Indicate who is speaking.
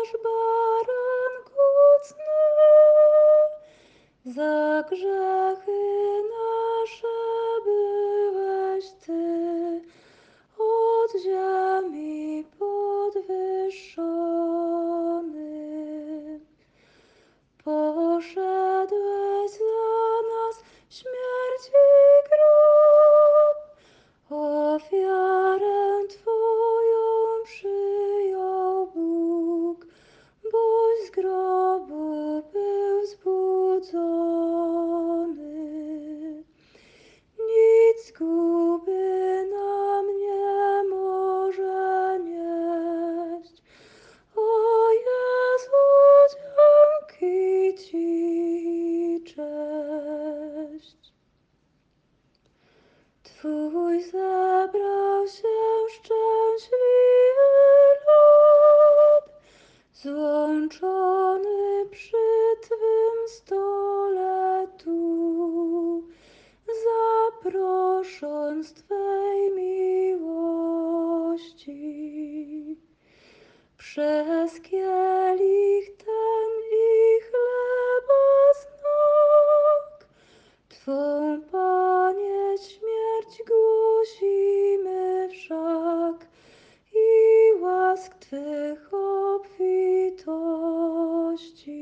Speaker 1: nasz baranku cny, za grzechy nasze byłeś Ty, od ziemi podwyższony. Poszedł Twój zabrał się szczęśliwy lud, złączony przy Twym stole tu, z Twej miłości. Przez kielich ten i chleba z nóg Twą lost.